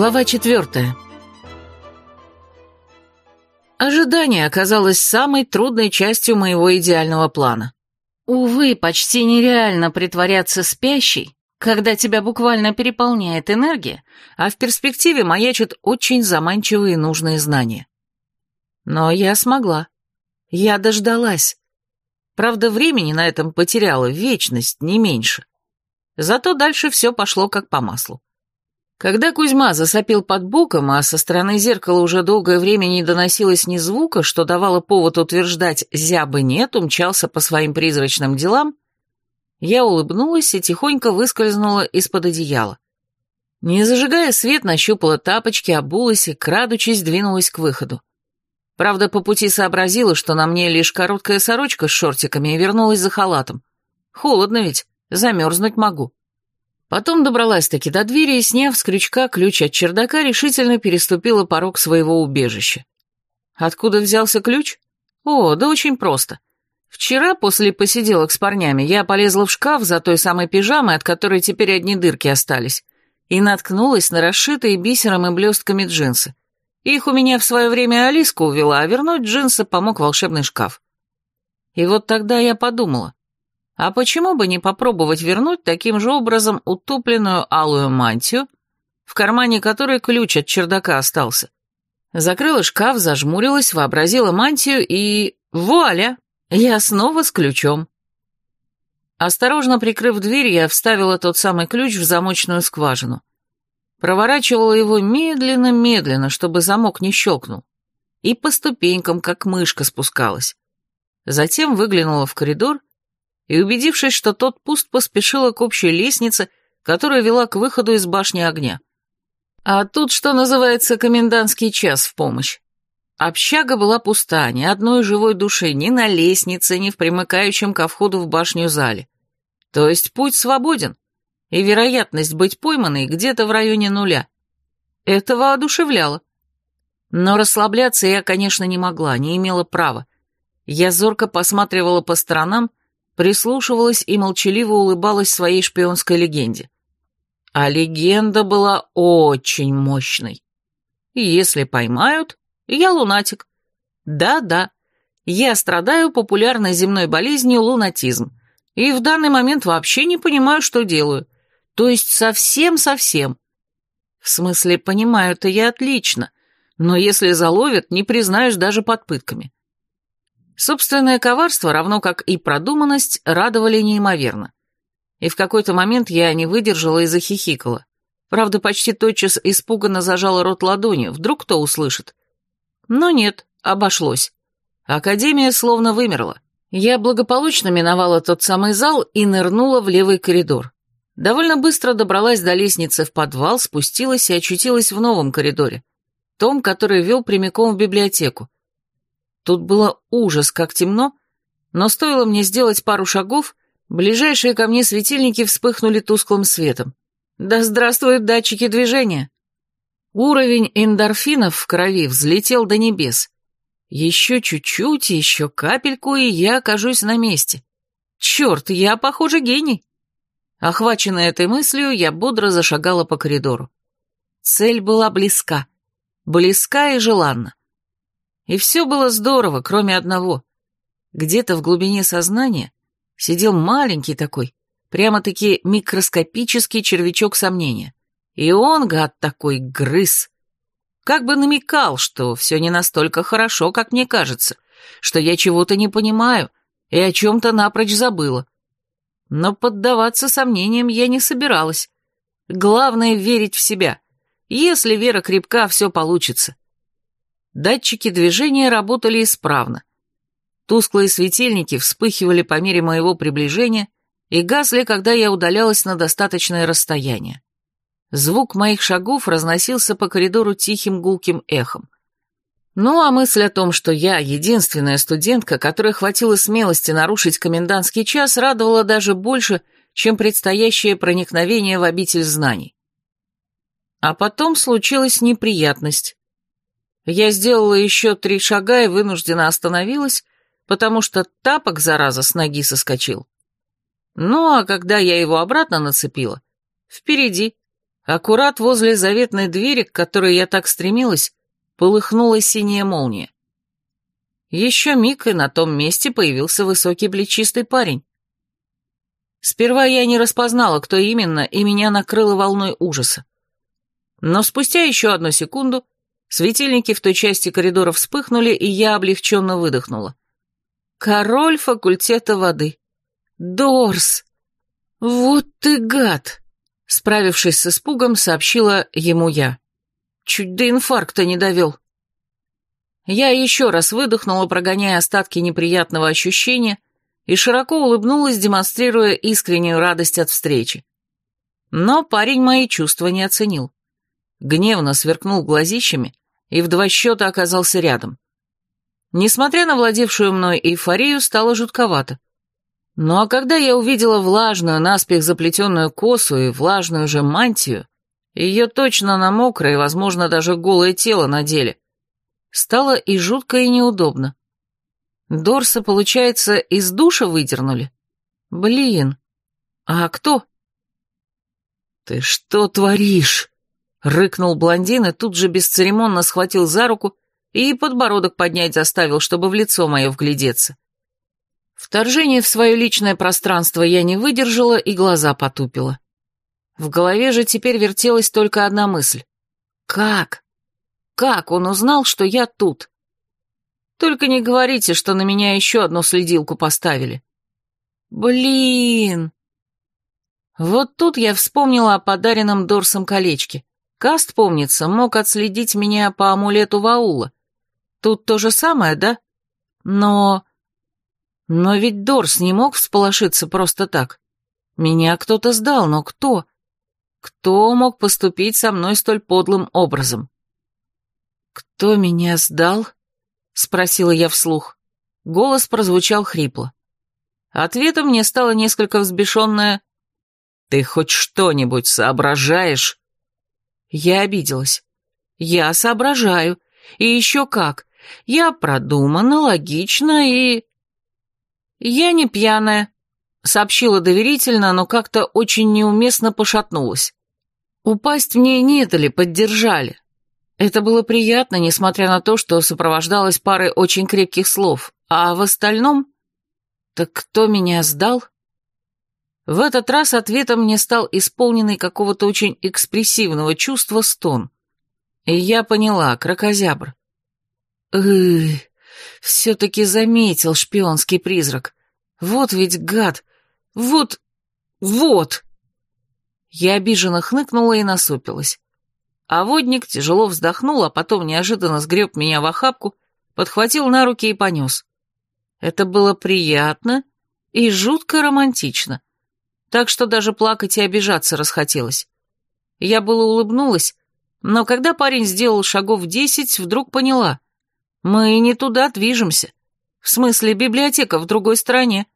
Глава четвертая. Ожидание оказалось самой трудной частью моего идеального плана. Увы, почти нереально притворяться спящей, когда тебя буквально переполняет энергия, а в перспективе маячат очень заманчивые нужные знания. Но я смогла. Я дождалась. Правда, времени на этом потеряла вечность, не меньше. Зато дальше все пошло как по маслу. Когда Кузьма засопил под боком, а со стороны зеркала уже долгое время не доносилось ни звука, что давало повод утверждать «зябы нет», умчался по своим призрачным делам, я улыбнулась и тихонько выскользнула из-под одеяла. Не зажигая свет, нащупала тапочки, обулась и, крадучись, двинулась к выходу. Правда, по пути сообразила, что на мне лишь короткая сорочка с шортиками и вернулась за халатом. Холодно ведь, замерзнуть могу. Потом добралась-таки до двери и, сняв с крючка ключ от чердака, решительно переступила порог своего убежища. Откуда взялся ключ? О, да очень просто. Вчера, после посиделок с парнями, я полезла в шкаф за той самой пижамой, от которой теперь одни дырки остались, и наткнулась на расшитые бисером и блестками джинсы. Их у меня в свое время Алиска увела, а вернуть джинсы помог волшебный шкаф. И вот тогда я подумала, а почему бы не попробовать вернуть таким же образом утопленную алую мантию, в кармане которой ключ от чердака остался? Закрыла шкаф, зажмурилась, вообразила мантию и... Вуаля! Я снова с ключом. Осторожно прикрыв дверь, я вставила тот самый ключ в замочную скважину. Проворачивала его медленно-медленно, чтобы замок не щелкнул. И по ступенькам, как мышка, спускалась. Затем выглянула в коридор и, убедившись, что тот пуст, поспешила к общей лестнице, которая вела к выходу из башни огня. А тут, что называется, комендантский час в помощь. Общага была пуста, ни одной живой души ни на лестнице, ни в примыкающем ко входу в башню зале. То есть путь свободен, и вероятность быть пойманной где-то в районе нуля. Это воодушевляло. Но расслабляться я, конечно, не могла, не имела права. Я зорко посматривала по сторонам, прислушивалась и молчаливо улыбалась своей шпионской легенде. А легенда была очень мощной. Если поймают, я лунатик. Да-да, я страдаю популярной земной болезнью лунатизм, и в данный момент вообще не понимаю, что делаю. То есть совсем-совсем. В смысле, понимаю-то я отлично, но если заловят, не признаешь даже под пытками. Собственное коварство, равно как и продуманность, радовали неимоверно. И в какой-то момент я не выдержала и захихикала. Правда, почти тотчас испуганно зажала рот ладонью, вдруг кто услышит. Но нет, обошлось. Академия словно вымерла. Я благополучно миновала тот самый зал и нырнула в левый коридор. Довольно быстро добралась до лестницы в подвал, спустилась и очутилась в новом коридоре. Том, который вел прямиком в библиотеку. Тут было ужас, как темно, но стоило мне сделать пару шагов, ближайшие ко мне светильники вспыхнули тусклым светом. Да здравствуют датчики движения! Уровень эндорфинов в крови взлетел до небес. Еще чуть-чуть, еще капельку, и я окажусь на месте. Черт, я, похоже, гений. Охваченная этой мыслью, я бодро зашагала по коридору. Цель была близка. Близка и желанна. И все было здорово, кроме одного. Где-то в глубине сознания сидел маленький такой, прямо-таки микроскопический червячок сомнения. И он, гад такой, грыз. Как бы намекал, что все не настолько хорошо, как мне кажется, что я чего-то не понимаю и о чем-то напрочь забыла. Но поддаваться сомнениям я не собиралась. Главное — верить в себя. Если вера крепка, все получится. Датчики движения работали исправно. Тусклые светильники вспыхивали по мере моего приближения и гасли, когда я удалялась на достаточное расстояние. Звук моих шагов разносился по коридору тихим гулким эхом. Ну а мысль о том, что я единственная студентка, которой хватило смелости нарушить комендантский час, радовала даже больше, чем предстоящее проникновение в обитель знаний. А потом случилась неприятность. Я сделала еще три шага и вынуждена остановилась, потому что тапок, зараза, с ноги соскочил. Ну, а когда я его обратно нацепила, впереди, Аккурат возле заветной двери, к которой я так стремилась, полыхнула синяя молния. Еще миг, и на том месте появился высокий плечистый парень. Сперва я не распознала, кто именно, и меня накрыло волной ужаса. Но спустя еще одну секунду светильники в той части коридора вспыхнули, и я облегченно выдохнула. Король факультета воды. Дорс! Вот ты гад! Справившись с испугом, сообщила ему я. Чуть до инфаркта не довел. Я еще раз выдохнула, прогоняя остатки неприятного ощущения, и широко улыбнулась, демонстрируя искреннюю радость от встречи. Но парень мои чувства не оценил. Гневно сверкнул глазищами и в два счета оказался рядом. Несмотря на владевшую мной эйфорию, стало жутковато. Ну а когда я увидела влажную, наспех заплетенную косу и влажную же мантию, ее точно на мокрое, возможно, даже голое тело надели, стало и жутко, и неудобно. Дорса, получается, из душа выдернули? Блин. А кто? «Ты что творишь?» — рыкнул блондин и тут же бесцеремонно схватил за руку и подбородок поднять заставил, чтобы в лицо мое вглядеться. Вторжение в свое личное пространство я не выдержала и глаза потупила. В голове же теперь вертелась только одна мысль. Как? Как он узнал, что я тут? Только не говорите, что на меня еще одну следилку поставили. Блин! Вот тут я вспомнила о подаренном Дорсом колечке. Каст, помнится, мог отследить меня по амулету Ваула. Тут то же самое, да? Но... Но ведь Дорс не мог всполошиться просто так. Меня кто-то сдал, но кто? Кто мог поступить со мной столь подлым образом? Кто меня сдал? — спросила я вслух. Голос прозвучал хрипло. Ответом мне стало несколько взбешенное «Ты хоть что-нибудь соображаешь?» Я обиделась. «Я соображаю. И еще как. Я продумана, логично и...» «Я не пьяная», — сообщила доверительно, но как-то очень неуместно пошатнулась. Упасть мне не дали, поддержали. Это было приятно, несмотря на то, что сопровождалось парой очень крепких слов. А в остальном... Так кто меня сдал? В этот раз ответом мне стал исполненный какого-то очень экспрессивного чувства стон. И я поняла, крокозябр. Эх, все-таки заметил шпионский призрак. Вот ведь гад. Вот... вот... Я обиженно хныкнула и насупилась. А водник тяжело вздохнул, а потом неожиданно сгреб меня в охапку, подхватил на руки и понес. Это было приятно и жутко романтично, так что даже плакать и обижаться расхотелось. Я было улыбнулась, но когда парень сделал шагов десять, вдруг поняла. Мы не туда движемся. В смысле, библиотека в другой стране.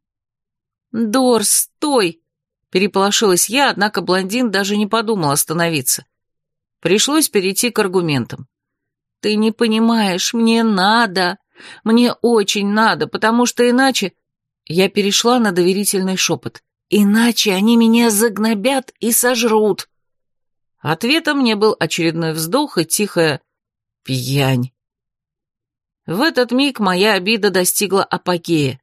«Дорс, стой!» — переполошилась я, однако блондин даже не подумал остановиться. Пришлось перейти к аргументам. «Ты не понимаешь, мне надо, мне очень надо, потому что иначе...» Я перешла на доверительный шепот. «Иначе они меня загнобят и сожрут». Ответом мне был очередной вздох и тихая «пьянь». В этот миг моя обида достигла апогея.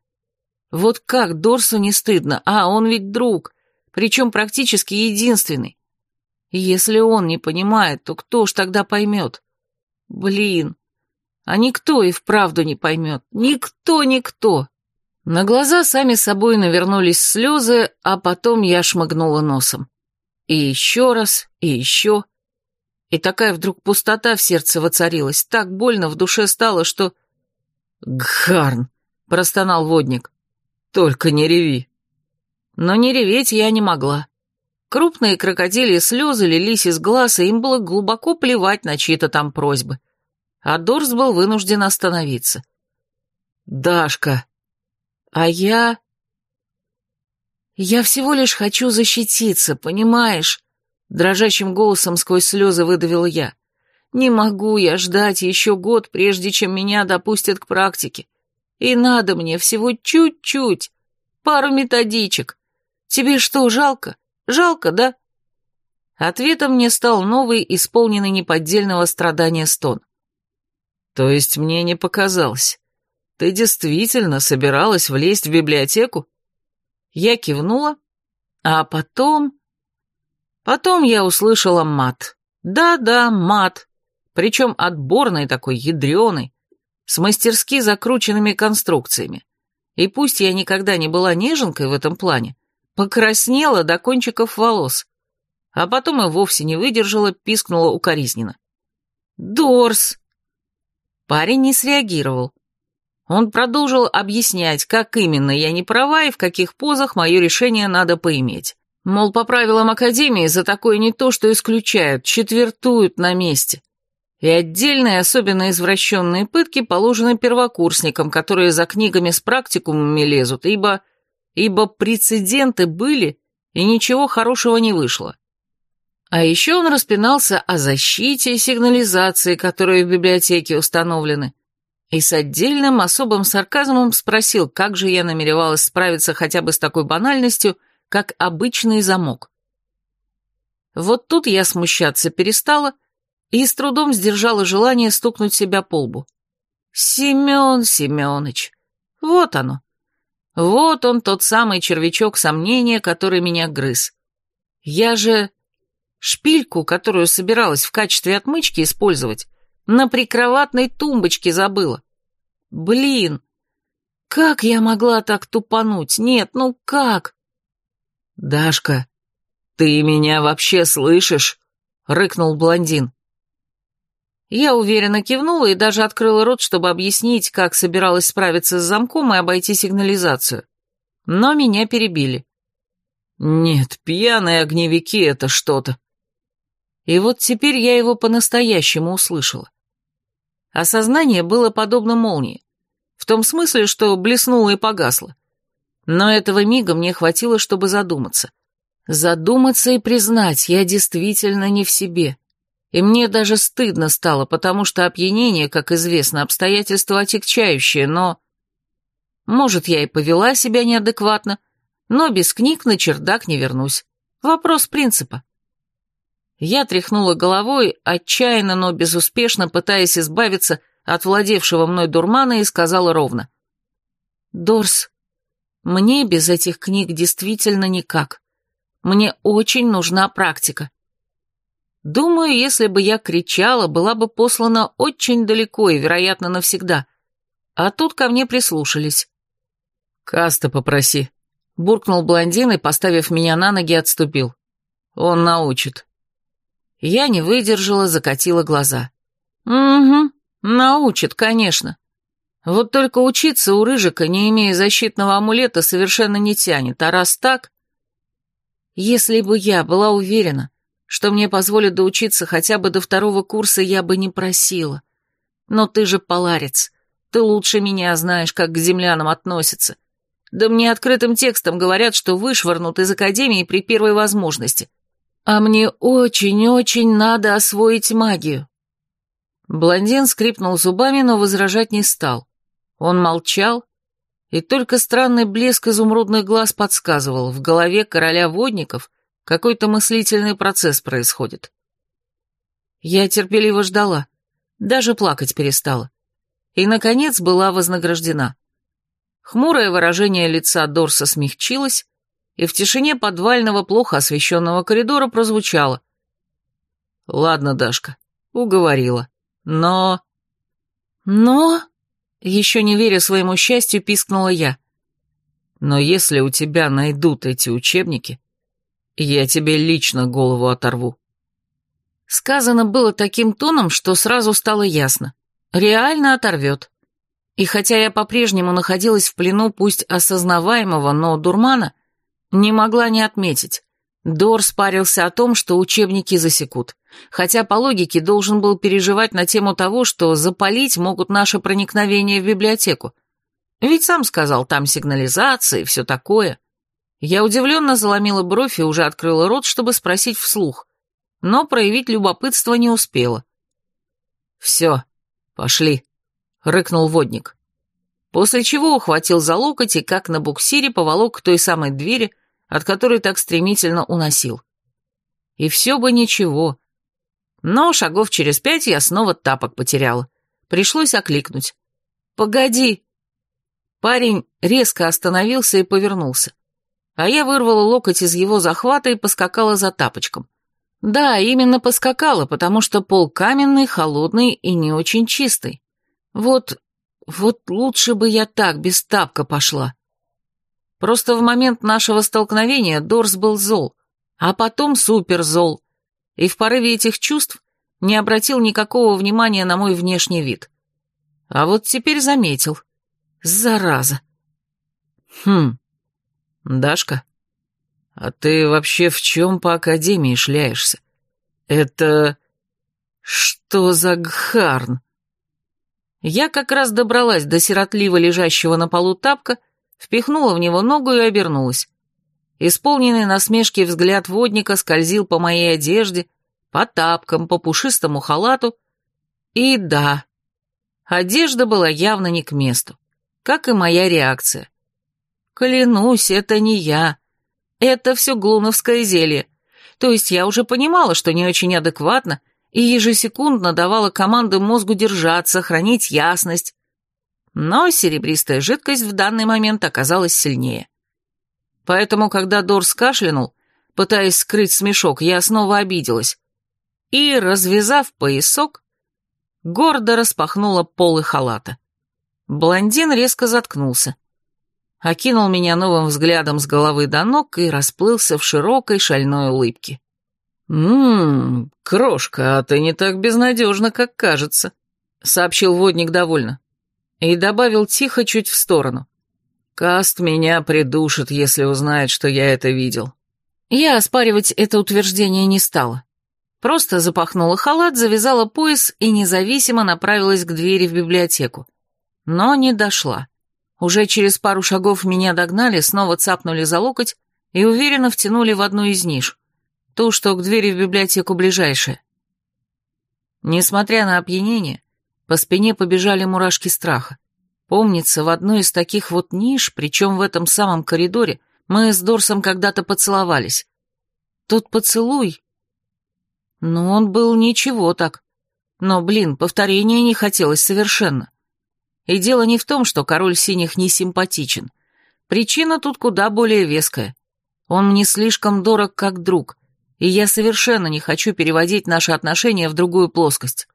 Вот как Дорсу не стыдно, а он ведь друг, причем практически единственный. Если он не понимает, то кто ж тогда поймет? Блин, а никто и вправду не поймет. Никто-никто. На глаза сами собой навернулись слезы, а потом я шмыгнула носом. И еще раз, и еще. И такая вдруг пустота в сердце воцарилась, так больно в душе стало, что... «Гхарн!» — простонал водник. «Только не реви!» Но не реветь я не могла. Крупные крокодильи слезы лились из глаз, и им было глубоко плевать на чьи-то там просьбы. А Дорс был вынужден остановиться. «Дашка!» «А я...» «Я всего лишь хочу защититься, понимаешь?» Дрожащим голосом сквозь слезы выдавила я. «Не могу я ждать еще год, прежде чем меня допустят к практике. И надо мне всего чуть-чуть, пару методичек. Тебе что, жалко? Жалко, да?» Ответом мне стал новый, исполненный неподдельного страдания стон. То есть мне не показалось. Ты действительно собиралась влезть в библиотеку? Я кивнула, а потом... Потом я услышала мат. Да-да, мат. Причем отборный такой, ядреный, с мастерски закрученными конструкциями. И пусть я никогда не была неженкой в этом плане, покраснела до кончиков волос, а потом и вовсе не выдержала, пискнула укоризненно. «Дорс!» Парень не среагировал. Он продолжил объяснять, как именно я не права и в каких позах мое решение надо поиметь. Мол, по правилам Академии за такое не то, что исключают, четвертуют на месте. И отдельные, особенно извращенные пытки положены первокурсникам, которые за книгами с практикумами лезут, ибо... ибо прецеденты были, и ничего хорошего не вышло. А еще он распинался о защите и сигнализации, которые в библиотеке установлены, и с отдельным особым сарказмом спросил, как же я намеревалась справиться хотя бы с такой банальностью, как обычный замок. Вот тут я смущаться перестала и с трудом сдержала желание стукнуть себя по лбу. Семен Семенович, вот оно. Вот он, тот самый червячок сомнения, который меня грыз. Я же Шпильку, которую собиралась в качестве отмычки использовать, на прикроватной тумбочке забыла. Блин, как я могла так тупануть? Нет, ну как? Дашка, ты меня вообще слышишь? Рыкнул блондин. Я уверенно кивнула и даже открыла рот, чтобы объяснить, как собиралась справиться с замком и обойти сигнализацию. Но меня перебили. «Нет, пьяные огневики — это что-то», и вот теперь я его по-настоящему услышала. Осознание было подобно молнии, в том смысле, что блеснуло и погасло. Но этого мига мне хватило, чтобы задуматься. Задуматься и признать, я действительно не в себе. И мне даже стыдно стало, потому что опьянение, как известно, обстоятельство отягчающее, но... Может, я и повела себя неадекватно, но без книг на чердак не вернусь. Вопрос принципа. Я тряхнула головой, отчаянно, но безуспешно пытаясь избавиться от владевшего мной дурмана и сказала ровно. «Дорс, мне без этих книг действительно никак. Мне очень нужна практика». Думаю, если бы я кричала, была бы послана очень далеко и, вероятно, навсегда. А тут ко мне прислушались. «Каста попроси», — буркнул блондин и, поставив меня на ноги, отступил. «Он научит». Я не выдержала, закатила глаза. «Угу, научит, конечно. Вот только учиться у Рыжика, не имея защитного амулета, совершенно не тянет, а раз так... Если бы я была уверена, что мне позволят доучиться хотя бы до второго курса, я бы не просила. Но ты же поларец, ты лучше меня знаешь, как к землянам относятся. Да мне открытым текстом говорят, что вышвырнут из академии при первой возможности. А мне очень-очень надо освоить магию. Блондин скрипнул зубами, но возражать не стал. Он молчал, и только странный блеск изумрудных глаз подсказывал, в голове короля водников какой-то мыслительный процесс происходит. Я терпеливо ждала, даже плакать перестала. И, наконец, была вознаграждена. Хмурое выражение лица Дорса смягчилось, и в тишине подвального, плохо освещенного коридора прозвучало. «Ладно, Дашка, уговорила. Но...» «Но...» — еще не веря своему счастью, пискнула я. «Но если у тебя найдут эти учебники, я тебе лично голову оторву». Сказано было таким тоном, что сразу стало ясно. Реально оторвет. И хотя я по-прежнему находилась в плену пусть осознаваемого, но дурмана, не могла не отметить. Дор спарился о том, что учебники засекут, хотя по логике должен был переживать на тему того, что запалить могут наше проникновение в библиотеку. Ведь сам сказал, там сигнализация и все такое. Я удивленно заломила бровь и уже открыла рот, чтобы спросить вслух, но проявить любопытство не успела. «Все, пошли», — рыкнул водник. После чего ухватил за локоть и, как на буксире, поволок к той самой двери, от которой так стремительно уносил. И все бы ничего. Но шагов через пять я снова тапок потеряла. Пришлось окликнуть. «Погоди!» Парень резко остановился и повернулся. А я вырвала локоть из его захвата и поскакала за тапочком. Да, именно поскакала, потому что пол каменный, холодный и не очень чистый. Вот, вот лучше бы я так, без тапка пошла. Просто в момент нашего столкновения Дорс был зол, а потом супер зол, и в порыве этих чувств не обратил никакого внимания на мой внешний вид. А вот теперь заметил. Зараза. Хм, Дашка, а ты вообще в чем по академии шляешься? Это... что за гхарн? Я как раз добралась до сиротливо лежащего на полу тапка, впихнула в него ногу и обернулась. Исполненный насмешки взгляд водника скользил по моей одежде, по тапкам, по пушистому халату. И да, одежда была явно не к месту, как и моя реакция. Клянусь, это не я. Это все глуновское зелье. То есть я уже понимала, что не очень адекватно, и ежесекундно давала команды мозгу держаться, хранить ясность. Но серебристая жидкость в данный момент оказалась сильнее. Поэтому, когда Дорс кашлянул, пытаясь скрыть смешок, я снова обиделась. И, развязав поясок, гордо распахнула полы халата. Блондин резко заткнулся окинул меня новым взглядом с головы до ног и расплылся в широкой шальной улыбке. «Ммм, крошка, а ты не так безнадежна, как кажется», — сообщил водник довольно. И добавил тихо чуть в сторону. «Каст меня придушит, если узнает, что я это видел». Я оспаривать это утверждение не стала. Просто запахнула халат, завязала пояс и независимо направилась к двери в библиотеку. Но не дошла. Уже через пару шагов меня догнали, снова цапнули за локоть и уверенно втянули в одну из ниш, ту, что к двери в библиотеку ближайшая. Несмотря на опьянение, по спине побежали мурашки страха. Помнится, в одной из таких вот ниш, причем в этом самом коридоре, мы с Дорсом когда-то поцеловались. Тот поцелуй... Ну, он был ничего так. Но, блин, повторения не хотелось совершенно. И дело не в том, что король синих не симпатичен. Причина тут куда более веская. Он мне слишком дорог как друг, и я совершенно не хочу переводить наши отношения в другую плоскость.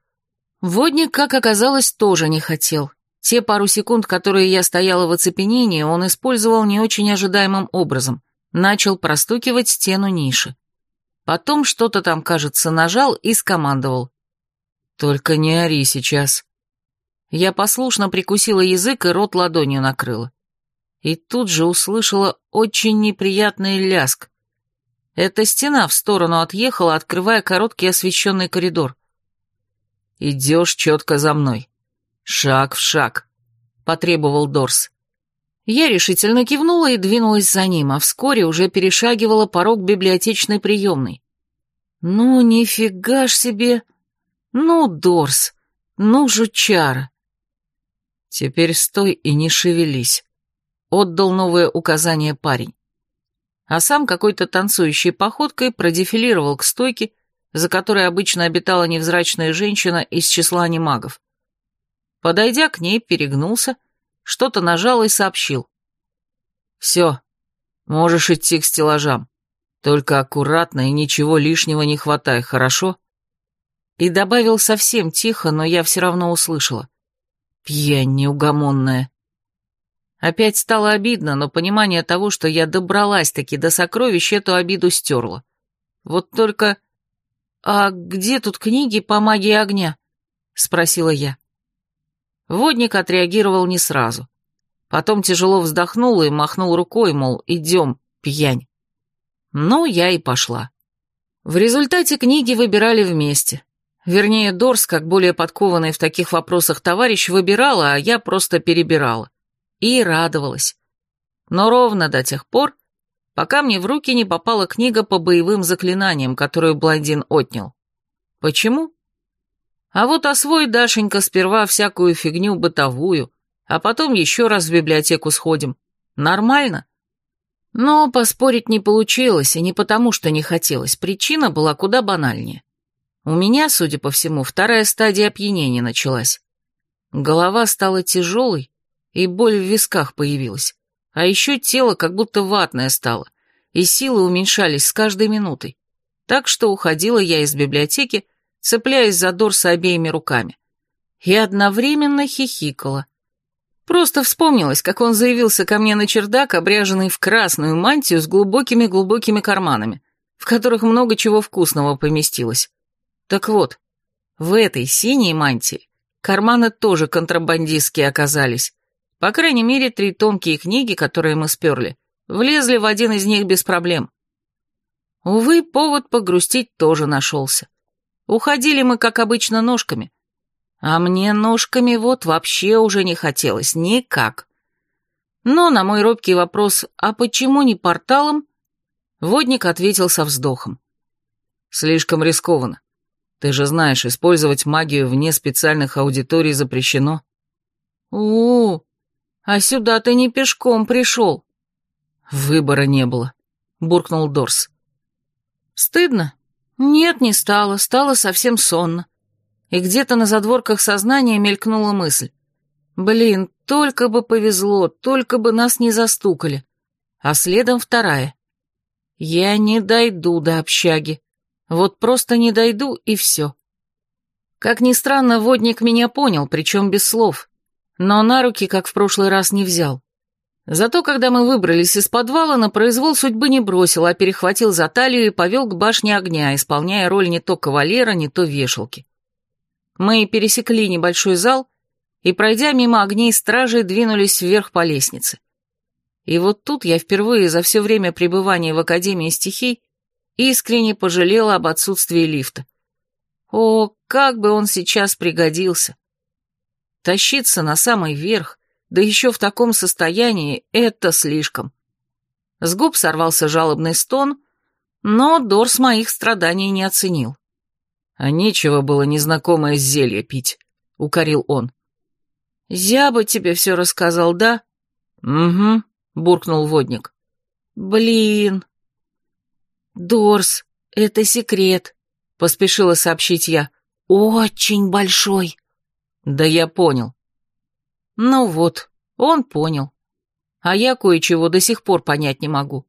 Водник, как оказалось, тоже не хотел. Те пару секунд, которые я стояла в оцепенении, он использовал не очень ожидаемым образом. Начал простукивать стену ниши. Потом что-то там, кажется, нажал и скомандовал. «Только не ори сейчас», я послушно прикусила язык и рот ладонью накрыла. И тут же услышала очень неприятный ляск. Эта стена в сторону отъехала, открывая короткий освещенный коридор. «Идешь четко за мной. Шаг в шаг», — потребовал Дорс. Я решительно кивнула и двинулась за ним, а вскоре уже перешагивала порог библиотечной приемной. «Ну, нифига ж себе! Ну, Дорс! Ну, жучара!» «Теперь стой и не шевелись», — отдал новое указание парень. А сам какой-то танцующей походкой продефилировал к стойке, за которой обычно обитала невзрачная женщина из числа анимагов. Подойдя к ней, перегнулся, что-то нажал и сообщил. «Все, можешь идти к стеллажам. Только аккуратно и ничего лишнего не хватай, хорошо?» И добавил совсем тихо, но я все равно услышала. Пьянь неугомонная. Опять стало обидно, но понимание того, что я добралась-таки до сокровищ, эту обиду стерла. Вот только... «А где тут книги по магии огня?» — спросила я. Водник отреагировал не сразу. Потом тяжело вздохнул и махнул рукой, мол, идем, пьянь. Ну, я и пошла. В результате книги выбирали вместе. Вернее, Дорс, как более подкованный в таких вопросах товарищ, выбирала, а я просто перебирала. И радовалась. Но ровно до тех пор, пока мне в руки не попала книга по боевым заклинаниям, которую блондин отнял. Почему? А вот освой, Дашенька, сперва всякую фигню бытовую, а потом еще раз в библиотеку сходим. Нормально? Но поспорить не получилось, и не потому, что не хотелось, причина была куда банальнее. У меня, судя по всему, вторая стадия опьянения началась. Голова стала тяжелой, и боль в висках появилась. А еще тело как будто ватное стало, и силы уменьшались с каждой минутой. Так что уходила я из библиотеки, цепляясь за Дорса обеими руками. И одновременно хихикала. Просто вспомнилось, как он заявился ко мне на чердак, обряженный в красную мантию с глубокими-глубокими карманами, в которых много чего вкусного поместилось. Так вот, в этой синей мантии карманы тоже контрабандистские оказались. По крайней мере, три тонкие книги, которые мы сперли, влезли в один из них без проблем. Увы, повод погрустить тоже нашелся. Уходили мы, как обычно, ножками. А мне ножками вот вообще уже не хотелось, никак. Но на мой робкий вопрос «А почему не порталом?» Водник ответил со вздохом. «Слишком рискованно. Ты же знаешь, использовать магию вне специальных аудиторий запрещено». «У-у-у, а сюда ты не пешком пришел». «Выбора не было», — буркнул Дорс. «Стыдно?» Нет, не стало, стало совсем сонно. И где-то на задворках сознания мелькнула мысль. Блин, только бы повезло, только бы нас не застукали. А следом вторая. Я не дойду до общаги. Вот просто не дойду, и все. Как ни странно, водник меня понял, причем без слов. Но на руки, как в прошлый раз, не взял. Зато когда мы выбрались из подвала, на произвол судьбы не бросил, а перехватил за талию и повел к башне огня, исполняя роль не то кавалера, не то вешалки. Мы пересекли небольшой зал и, пройдя мимо огней стражей, двинулись вверх по лестнице. И вот тут я впервые за все время пребывания в Академии стихий искренне пожалела об отсутствии лифта. О, как бы он сейчас пригодился! Тащиться на самый верх, да еще в таком состоянии это слишком. С губ сорвался жалобный стон, но Дорс моих страданий не оценил. «А нечего было незнакомое зелье пить», — укорил он. «Зяба тебе все рассказал, да?» «Угу», — буркнул водник. «Блин!» «Дорс, это секрет», — поспешила сообщить я. «Очень большой». «Да я понял. Ну вот, он понял. А я кое-чего до сих пор понять не могу.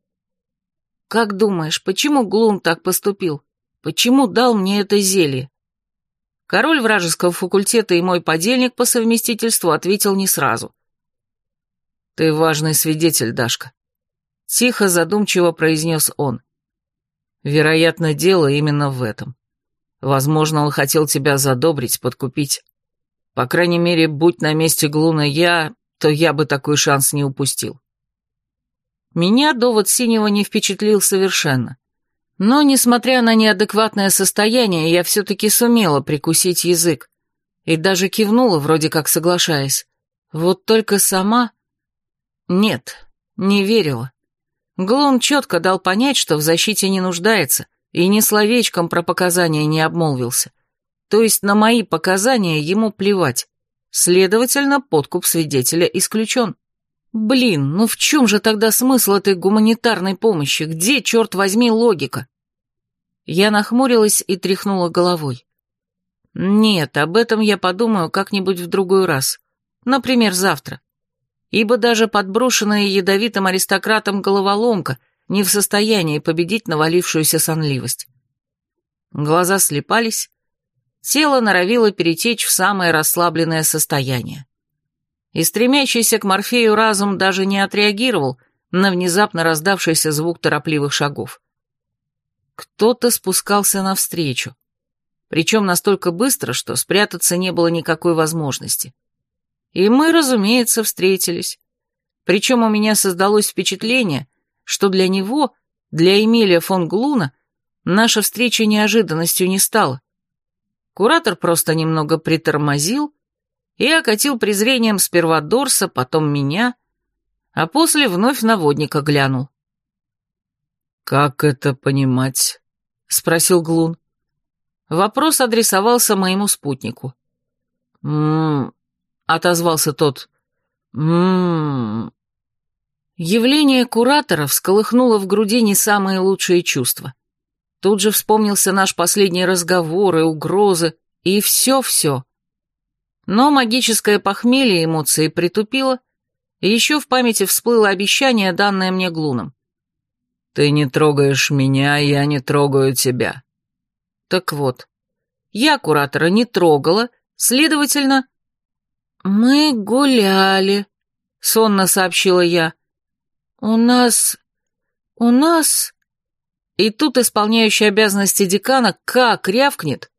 Как думаешь, почему Глун так поступил? Почему дал мне это зелье? Король вражеского факультета и мой подельник по совместительству ответил не сразу. «Ты важный свидетель, Дашка», — тихо, задумчиво произнес он. «Вероятно, дело именно в этом. Возможно, он хотел тебя задобрить, подкупить. По крайней мере, будь на месте Глуна я, то я бы такой шанс не упустил. Меня довод Синего не впечатлил совершенно. Но, несмотря на неадекватное состояние, я все-таки сумела прикусить язык. И даже кивнула, вроде как соглашаясь. Вот только сама... Нет, не верила. Глун четко дал понять, что в защите не нуждается, и ни словечком про показания не обмолвился. То есть на мои показания ему плевать. Следовательно, подкуп свидетеля исключен. Блин, ну в чем же тогда смысл этой гуманитарной помощи? Где, черт возьми, логика? Я нахмурилась и тряхнула головой. Нет, об этом я подумаю как-нибудь в другой раз. Например, завтра. Ибо даже подброшенная ядовитым аристократом головоломка не в состоянии победить навалившуюся сонливость. Глаза слепались, тело норовило перетечь в самое расслабленное состояние. И стремящийся к Морфею разум даже не отреагировал на внезапно раздавшийся звук торопливых шагов. Кто-то спускался навстречу, причем настолько быстро, что спрятаться не было никакой возможности. И мы, разумеется, встретились. Причем у меня создалось впечатление, что для него, для Эмилия фон Глуна, наша встреча неожиданностью не стала. Куратор просто немного притормозил и окатил презрением сперва Дорса, потом меня, а после вновь на водника глянул. «Как это понимать?» — спросил Глун. Вопрос адресовался моему спутнику. «М-м-м», отозвался тот. «М-м-м». Явление куратора всколыхнуло в груди не самые лучшие чувства. Тут же вспомнился наш последний разговор и угрозы, и все-все. Но магическое похмелье эмоции притупило, и еще в памяти всплыло обещание, данное мне Глуном. «Ты не трогаешь меня, я не трогаю тебя». Так вот, я куратора не трогала, следовательно... «Мы гуляли», — сонно сообщила я. «У нас... у нас...» И тут исполняющий обязанности декана как рявкнет.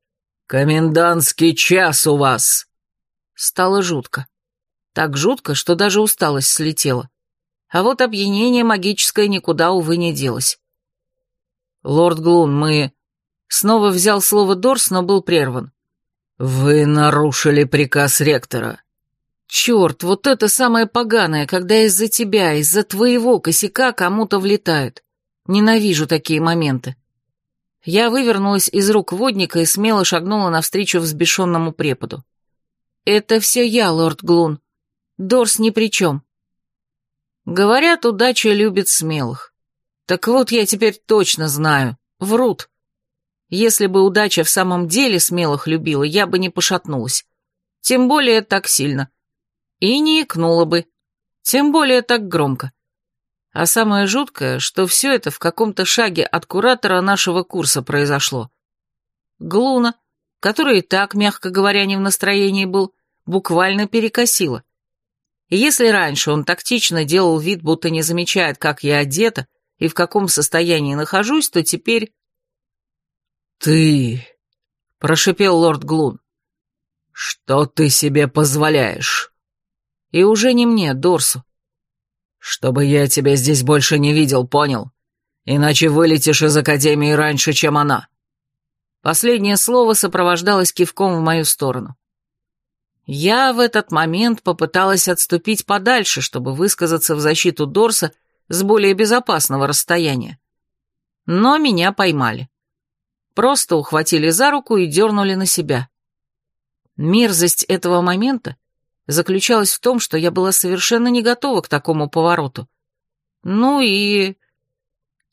«Комендантский час у вас!» Стало жутко. Так жутко, что даже усталость слетела. А вот опьянение магическое никуда, увы, не делось. «Лорд Глун, мы...» Снова взял слово Дорс, но был прерван. «Вы нарушили приказ ректора». «Черт, вот это самое поганое, когда из-за тебя, из-за твоего косяка кому-то влетают. Ненавижу такие моменты». Я вывернулась из рук водника и смело шагнула навстречу взбешенному преподу. «Это все я, лорд Глун. Дорс ни при чем». Говорят, удача любит смелых. Так вот, я теперь точно знаю. Врут. Если бы удача в самом деле смелых любила, я бы не пошатнулась. Тем более так сильно. И не икнула бы. Тем более так громко. А самое жуткое, что все это в каком-то шаге от куратора нашего курса произошло. Глуна, который и так, мягко говоря, не в настроении был, буквально перекосила. Если раньше он тактично делал вид, будто не замечает, как я одета и в каком состоянии нахожусь, то теперь «Ты...» — прошипел лорд Глун. «Что ты себе позволяешь?» «И уже не мне, Дорсу». «Чтобы я тебя здесь больше не видел, понял? Иначе вылетишь из Академии раньше, чем она». Последнее слово сопровождалось кивком в мою сторону. Я в этот момент попыталась отступить подальше, чтобы высказаться в защиту Дорса с более безопасного расстояния. Но меня поймали. Просто ухватили за руку и дернули на себя. Мерзость этого момента заключалась в том, что я была совершенно не готова к такому повороту. Ну и...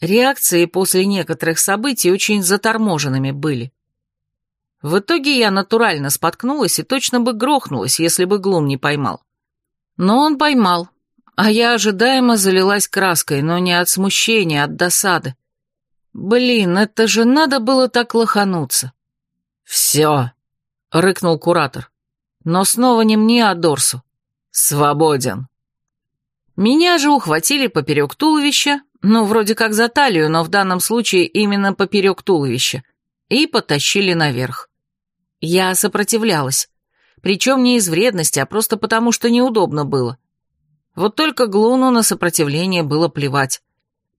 Реакции после некоторых событий очень заторможенными были. В итоге я натурально споткнулась и точно бы грохнулась, если бы Глум не поймал. Но он поймал, а я ожидаемо залилась краской, но не от смущения, а от досады. Блин, это же надо было так лохануться. Все, рыкнул куратор. Но снова не мне, а Дорсу. Свободен. Меня же ухватили поперек туловища, ну, вроде как за талию, но в данном случае именно поперек туловища, и потащили наверх. Я сопротивлялась, причем не из вредности, а просто потому, что неудобно было. Вот только Глуну на сопротивление было плевать.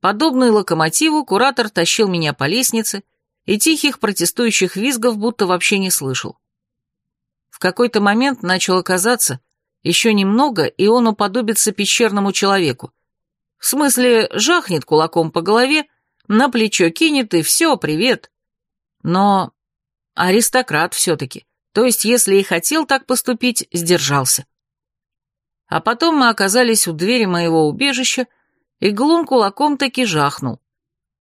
Подобный локомотиву куратор тащил меня по лестнице и тихих протестующих визгов будто вообще не слышал. В какой-то момент начало казаться, еще немного, и он уподобится пещерному человеку. В смысле, жахнет кулаком по голове, на плечо кинет и все, привет. Но аристократ все-таки, то есть если и хотел так поступить, сдержался. А потом мы оказались у двери моего убежища, и Глун кулаком таки жахнул.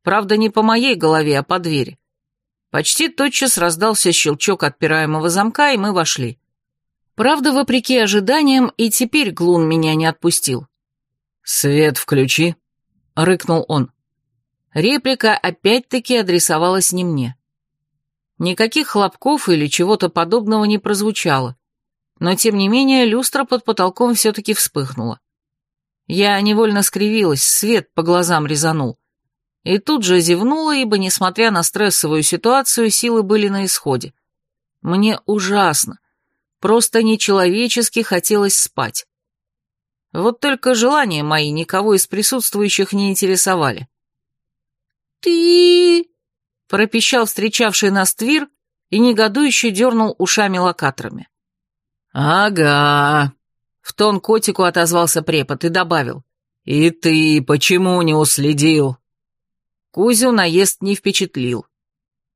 Правда, не по моей голове, а по двери. Почти тотчас раздался щелчок отпираемого замка, и мы вошли. Правда, вопреки ожиданиям, и теперь Глун меня не отпустил. «Свет включи», — рыкнул он. Реплика опять-таки адресовалась не мне. Никаких хлопков или чего-то подобного не прозвучало, но тем не менее люстра под потолком все-таки вспыхнула. Я невольно скривилась, свет по глазам резанул. И тут же зевнула, ибо, несмотря на стрессовую ситуацию, силы были на исходе. Мне ужасно, просто нечеловечески хотелось спать. Вот только желания мои никого из присутствующих не интересовали. «Ты...» — пропищал встречавший нас Твир и негодующе дернул ушами-локаторами. «Ага», в тон котику отозвался препод и добавил. «И ты почему не уследил?» Кузю наезд не впечатлил.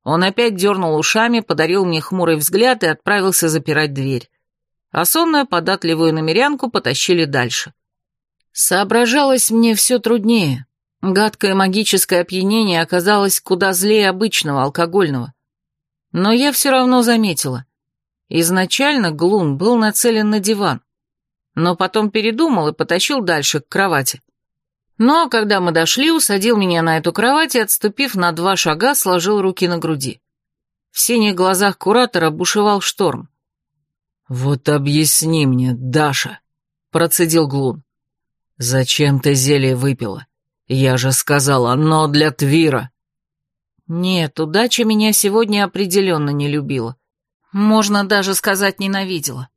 Он опять дернул ушами, подарил мне хмурый взгляд и отправился запирать дверь. А сонную податливую намерянку потащили дальше. Соображалось мне все труднее. Гадкое магическое опьянение оказалось куда злее обычного алкогольного. Но я все равно заметила. Изначально Глун был нацелен на диван, но потом передумал и потащил дальше, к кровати. А когда мы дошли, усадил меня на эту кровать и, отступив на два шага, сложил руки на груди. В синих глазах куратора бушевал шторм. «Вот объясни мне, Даша», — процедил Глун. «Зачем ты зелье выпила? Я же сказала, оно для Твира». Нет, удача меня сегодня определенно не любила. Можно даже сказать, ненавидела.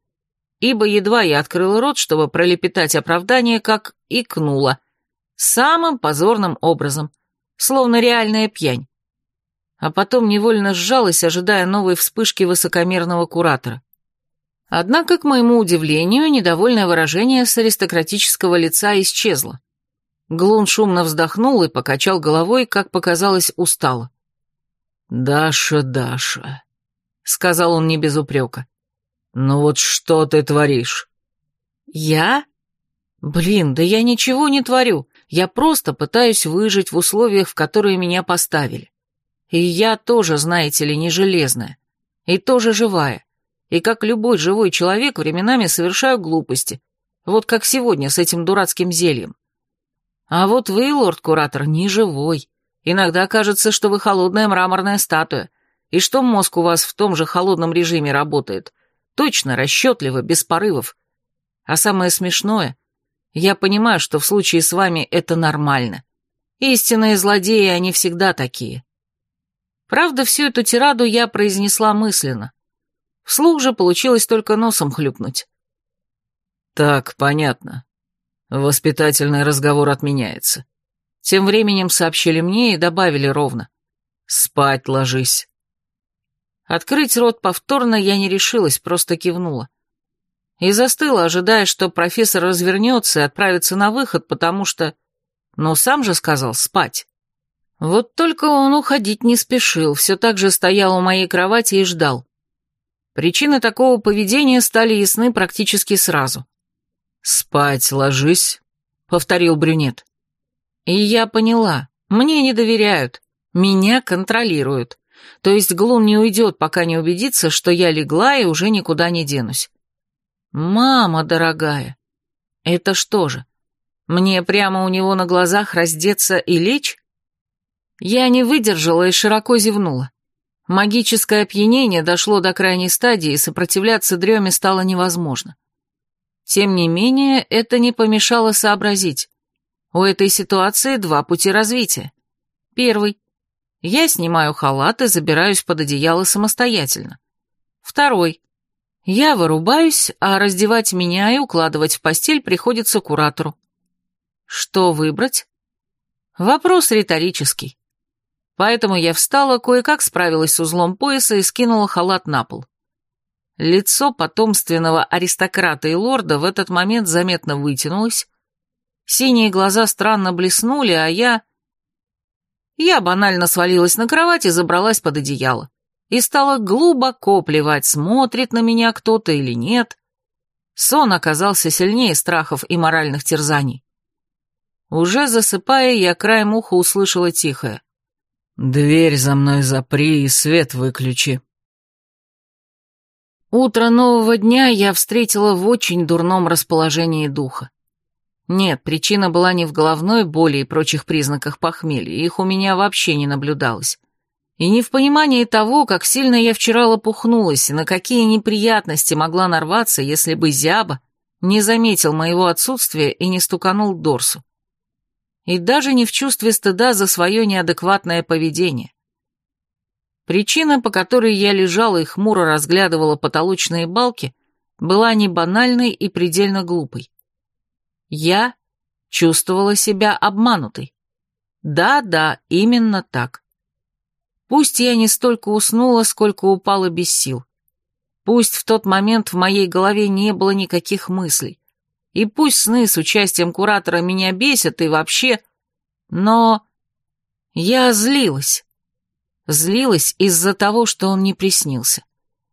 Ибо едва я открыла рот, чтобы пролепетать оправдание, как икнула. Самым позорным образом, словно реальная пьянь. А потом невольно сжалась, ожидая новой вспышки высокомерного куратора. Однако, к моему удивлению, недовольное выражение с аристократического лица исчезло. Глун шумно вздохнул и покачал головой, как показалось, устало. «Даша, Даша», — сказал он не без упрека, — «ну вот что ты творишь?» «Я? Блин, да я ничего не творю, я просто пытаюсь выжить в условиях, в которые меня поставили. И я тоже, знаете ли, не железная, и тоже живая и как любой живой человек временами совершаю глупости, вот как сегодня с этим дурацким зельем. А вот вы, лорд-куратор, не живой. Иногда кажется, что вы холодная мраморная статуя, и что мозг у вас в том же холодном режиме работает. Точно, расчетливо, без порывов. А самое смешное, я понимаю, что в случае с вами это нормально. Истинные злодеи, они всегда такие. Правда, всю эту тираду я произнесла мысленно. Вслух же получилось только носом хлюпнуть. «Так, понятно. Воспитательный разговор отменяется». Тем временем сообщили мне и добавили ровно. «Спать ложись». Открыть рот повторно я не решилась, просто кивнула. И застыла, ожидая, что профессор развернется и отправится на выход, потому что... Ну, сам же сказал спать. Вот только он уходить не спешил, все так же стоял у моей кровати и ждал. Причины такого поведения стали ясны практически сразу. «Спать ложись», — повторил брюнет. И я поняла, мне не доверяют, меня контролируют. То есть Глун не уйдет, пока не убедится, что я легла и уже никуда не денусь. Мама дорогая, это что же, мне прямо у него на глазах раздеться и лечь? Я не выдержала и широко зевнула. Магическое опьянение дошло до крайней стадии, и сопротивляться дреме стало невозможно. Тем не менее, это не помешало сообразить. У этой ситуации два пути развития. Первый. Я снимаю халат и забираюсь под одеяло самостоятельно. Второй. Я вырубаюсь, а раздевать меня и укладывать в постель приходится куратору. Что выбрать? Вопрос риторический. Поэтому я встала, кое-как справилась с узлом пояса и скинула халат на пол. Лицо потомственного аристократа и лорда в этот момент заметно вытянулось, синие глаза странно блеснули, а я... Я банально свалилась на кровать и забралась под одеяло. И стала глубоко плевать, смотрит на меня кто-то или нет. Сон оказался сильнее страхов и моральных терзаний. Уже засыпая, я краем уха услышала тихое. «Дверь за мной запри и свет выключи». Утро нового дня я встретила в очень дурном расположении духа. Нет, причина была не в головной боли и прочих признаках похмелья, их у меня вообще не наблюдалось. И не в понимании того, как сильно я вчера лопухнулась и на какие неприятности могла нарваться, если бы Зяба не заметил моего отсутствия и не стуканул Дорсу и даже не в чувстве стыда за свое неадекватное поведение. Причина, по которой я лежала и хмуро разглядывала потолочные балки, была не банальной и предельно глупой. Я чувствовала себя обманутой. Да-да, именно так. Пусть я не столько уснула, сколько упала без сил. Пусть в тот момент в моей голове не было никаких мыслей. И пусть сны с участием куратора меня бесят и вообще... Но я злилась. Злилась из-за того, что он не приснился.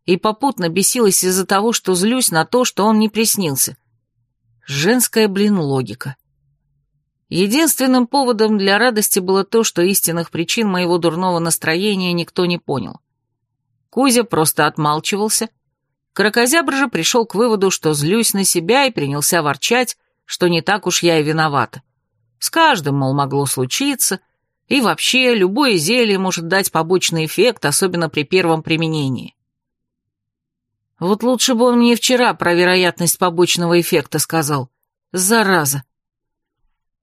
И попутно бесилась из-за того, что злюсь на то, что он не приснился. Женская, блин, логика. Единственным поводом для радости было то, что истинных причин моего дурного настроения никто не понял. Кузя просто отмалчивался. Кракозябр же пришел к выводу, что злюсь на себя и принялся ворчать, что не так уж я и виновата. С каждым, мол, могло случиться, и вообще любое зелье может дать побочный эффект, особенно при первом применении. Вот лучше бы он мне вчера про вероятность побочного эффекта сказал. Зараза.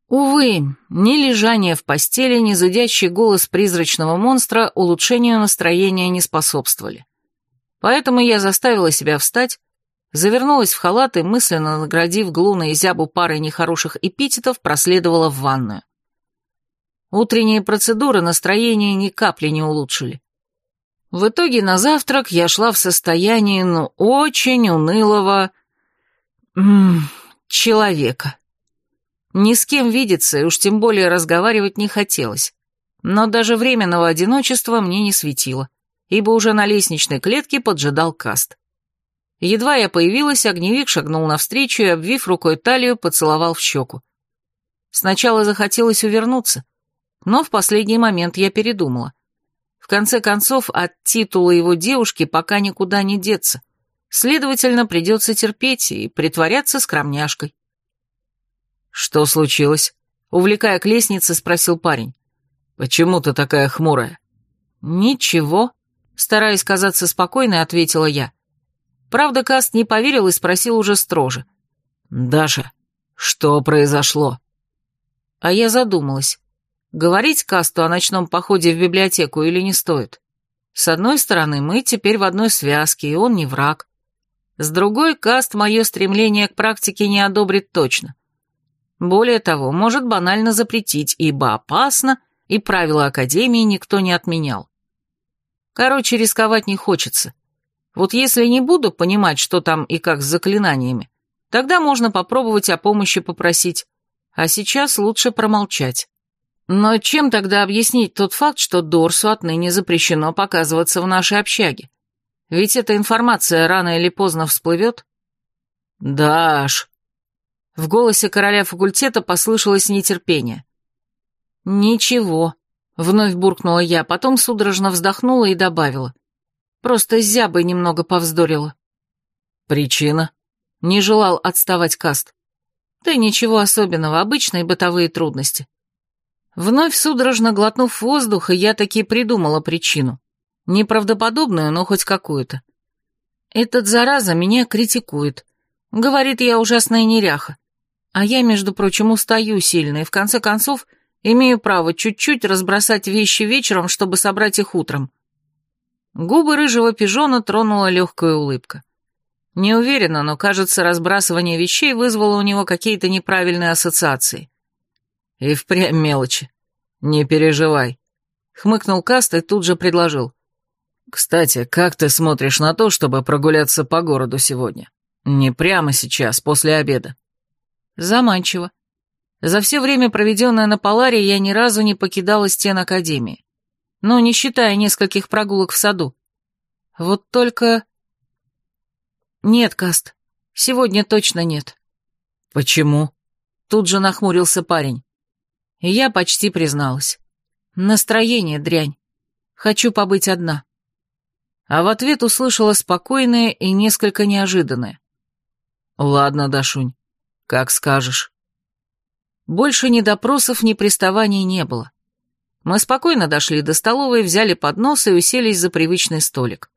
Увы, ни лежание в постели, ни зудящий голос призрачного монстра улучшению настроения не способствовали. Поэтому я заставила себя встать, завернулась в халат и, мысленно наградив Глуна и Зябу парой нехороших эпитетов, проследовала в ванную. Утренние процедуры настроение ни капли не улучшили. В итоге на завтрак я шла в состоянии, ну, очень унылого... М -м, человека. Ни с кем видеться и уж тем более разговаривать не хотелось. Но даже временного одиночества мне не светило, ибо уже на лестничной клетке поджидал каст. Едва я появилась, огневик шагнул навстречу и, обвив рукой талию, поцеловал в щеку. Сначала захотелось увернуться, но в последний момент я передумала. В конце концов, от титула его девушки пока никуда не деться. Следовательно, придется терпеть и притворяться скромняшкой. «Что случилось?» — увлекая к лестнице, спросил парень. «Почему ты такая хмурая?» «Ничего», — стараясь казаться спокойной, ответила я. Правда, Каст не поверил и спросил уже строже. «Даша, что произошло?» А я задумалась. Говорить Касту о ночном походе в библиотеку или не стоит? С одной стороны, мы теперь в одной связке, и он не враг. С другой, Каст мое стремление к практике не одобрит точно. Более того, может банально запретить, ибо опасно, и правила Академии никто не отменял. Короче, рисковать не хочется. Вот если не буду понимать, что там и как с заклинаниями, тогда можно попробовать о помощи попросить, а сейчас лучше промолчать. Но чем тогда объяснить тот факт, что Дорсу отныне запрещено показываться в нашей общаге? Ведь эта информация рано или поздно всплывет. «Даш!» В голосе короля факультета послышалось нетерпение. «Ничего», — вновь буркнула я, потом судорожно вздохнула и добавила. «Просто зябой немного повздорила». «Причина?» — не желал отставать Каст. «Да ничего особенного, обычные бытовые трудности». Вновь судорожно глотнув воздуха, я таки придумала причину. Неправдоподобную, но хоть какую-то. Этот зараза меня критикует. Говорит, я ужасная неряха. А я, между прочим, устаю сильно и, в конце концов, имею право чуть-чуть разбросать вещи вечером, чтобы собрать их утром. Губы рыжего пижона тронула легкая улыбка. Не уверена, но, кажется, разбрасывание вещей вызвало у него какие-то неправильные ассоциации. «И впрямь мелочи. Не переживай», — хмыкнул Каст и тут же предложил. «Кстати, как ты смотришь на то, чтобы прогуляться по городу сегодня? Не прямо сейчас, после обеда». Заманчиво. За все время, проведенное на Поларе, я ни разу не покидала стен Академии. Ну, не считая нескольких прогулок в саду. Вот только... Нет, Каст, сегодня точно нет. Почему? Тут же нахмурился парень. И я почти призналась. Настроение дрянь. Хочу побыть одна. А в ответ услышала спокойное и несколько неожиданное. Ладно, Дашунь, как скажешь. Больше ни допросов, ни приставаний не было. Мы спокойно дошли до столовой, взяли поднос и уселись за привычный столик.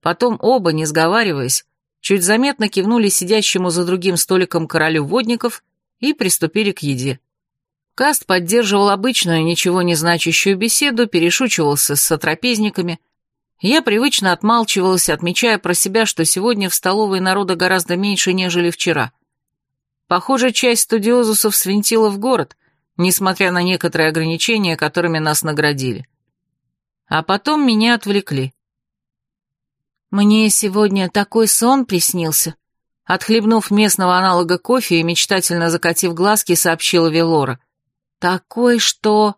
Потом оба, не сговариваясь, чуть заметно кивнули сидящему за другим столиком королю водников и приступили к еде. Каст поддерживал обычную, ничего не значащую беседу, перешучивался с сотрапезниками. Я привычно отмалчивалась, отмечая про себя, что сегодня в столовой народа гораздо меньше, нежели вчера. Похоже, часть студиозусов свинтила в город, несмотря на некоторые ограничения, которыми нас наградили. А потом меня отвлекли. «Мне сегодня такой сон приснился», — отхлебнув местного аналога кофе и мечтательно закатив глазки, сообщила Велора. «Такой, что...»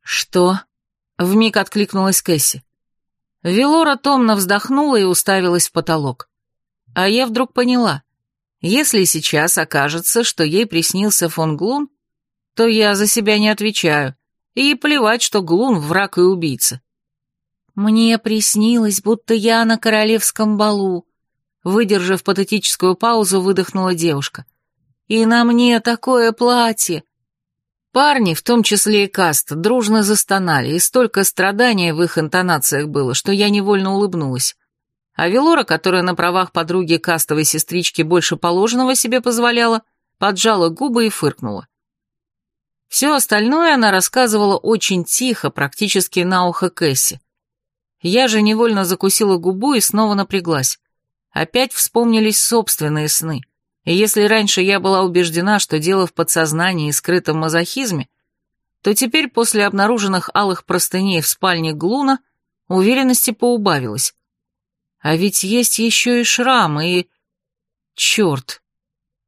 «Что?» — вмиг откликнулась Кэсси. Велора томно вздохнула и уставилась в потолок. А я вдруг поняла. Если сейчас окажется, что ей приснился фон Глун, то я за себя не отвечаю, и плевать, что Глун враг и убийца. Мне приснилось, будто я на королевском балу. Выдержав патетическую паузу, выдохнула девушка. И на мне такое платье. Парни, в том числе и Каст, дружно застонали, и столько страдания в их интонациях было, что я невольно улыбнулась. А Велора, которая на правах подруги кастовой сестрички больше положенного себе позволяла, поджала губы и фыркнула. Все остальное она рассказывала очень тихо, практически на ухо Кэсси. Я же невольно закусила губу и снова напряглась. Опять вспомнились собственные сны. И если раньше я была убеждена, что дело в подсознании и скрытом мазохизме, то теперь после обнаруженных алых простыней в спальне Глуна уверенности поубавилась. А ведь есть еще и шрам, и... Черт.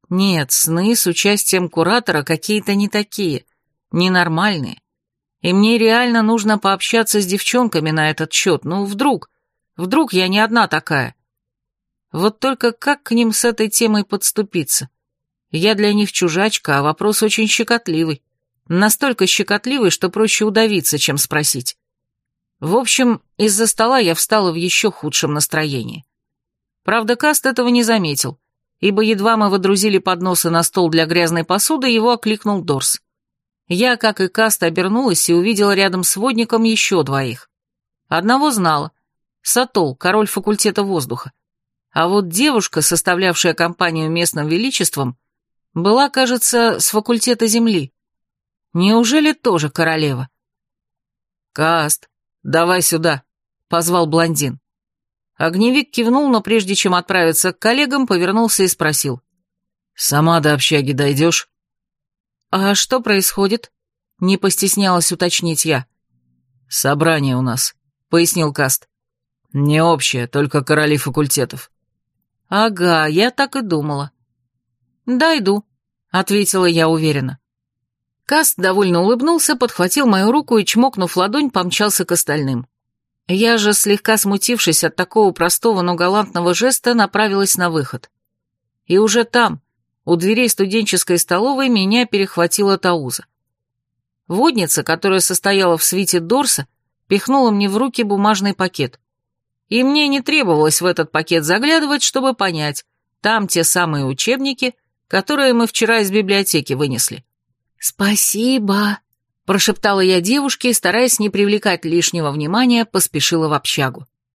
Нет, сны с участием куратора какие-то не такие, ненормальные. И мне реально нужно пообщаться с девчонками на этот счет. Ну, вдруг, вдруг я не одна такая. Вот только как к ним с этой темой подступиться? Я для них чужачка, а вопрос очень щекотливый. Настолько щекотливый, что проще удавиться, чем спросить. В общем, из-за стола я встала в еще худшем настроении. Правда, Каст этого не заметил, ибо едва мы водрузили подносы на стол для грязной посуды, его окликнул Дорс. Я, как и Каст, обернулась и увидела рядом с водником еще двоих. Одного знала. Сатол, король факультета воздуха. А вот девушка, составлявшая компанию местным величеством, была, кажется, с факультета земли. Неужели тоже королева? «Каст, давай сюда», — позвал блондин. Огневик кивнул, но прежде чем отправиться к коллегам, повернулся и спросил. «Сама до общаги дойдешь?» «А что происходит?» — не постеснялась уточнить я. «Собрание у нас», — пояснил Каст. «Не общее, только короли факультетов. «Ага, я так и думала». «Дойду», — ответила я уверенно. Каст довольно улыбнулся, подхватил мою руку и, чмокнув ладонь, помчался к остальным. Я же, слегка смутившись от такого простого, но галантного жеста, направилась на выход. И уже там, у дверей студенческой столовой, меня перехватила Тауза. Водница, которая состояла в свите Дорса, пихнула мне в руки бумажный пакет и мне не требовалось в этот пакет заглядывать, чтобы понять, там те самые учебники, которые мы вчера из библиотеки вынесли. «Спасибо», — прошептала я девушке и, стараясь не привлекать лишнего внимания, поспешила в общагу.